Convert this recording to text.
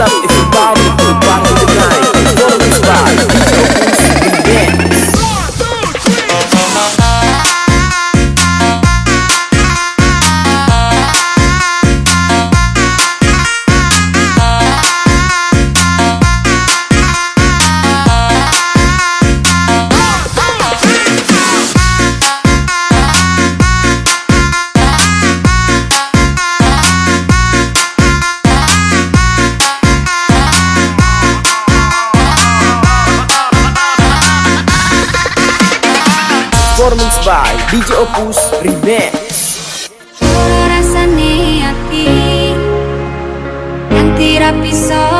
up if you bother. DJ Opus Remix. Rasane hati yang tidak bisa